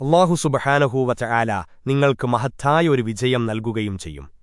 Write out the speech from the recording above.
അള്ളാഹു സുബഹാനഹൂവറ്റ ആല നിങ്ങൾക്ക് മഹത്തായ ഒരു വിജയം നൽകുകയും ചെയ്യും.